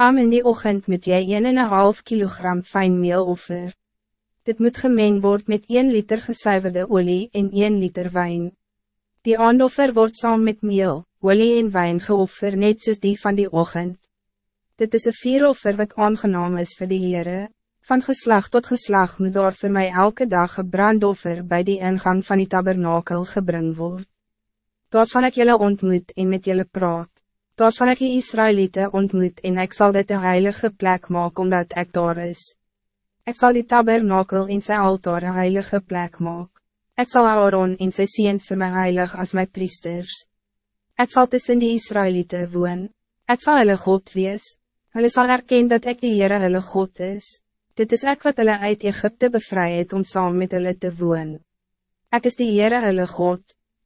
Am in die ochtend moet jy 1,5 kilogram fijn meel offer. Dit moet gemeng worden met 1 liter gesuiverde olie en 1 liter wijn. Die aandoffer wordt saam met meel, olie en wijn geoffer net soos die van die ochtend. Dit is een vieroffer wat aangenaam is voor de Heere. Van geslag tot geslag moet daar voor mij elke dag een brandoffer bij die ingang van die tabernakel gebring word. Daar sal ek julle ontmoet en met julle praat. Daar sal ek die Israëlieten ontmoet en ik zal dit een heilige plek maken omdat ik daar is. Ik zal die tabernakel in zijn altaar een heilige plek maken. Ik zal Aaron in zijn ziens voor mij heilig als mijn priesters. Ik zal tussen die Israëlieten woon. Ik zal hulle God wees. Hulle zal erkennen dat ik de Heere hulle God is. Dit is ek wat hulle uit Egypte bevry het om saam met hulle te woon. Ek is die Heere hulle God.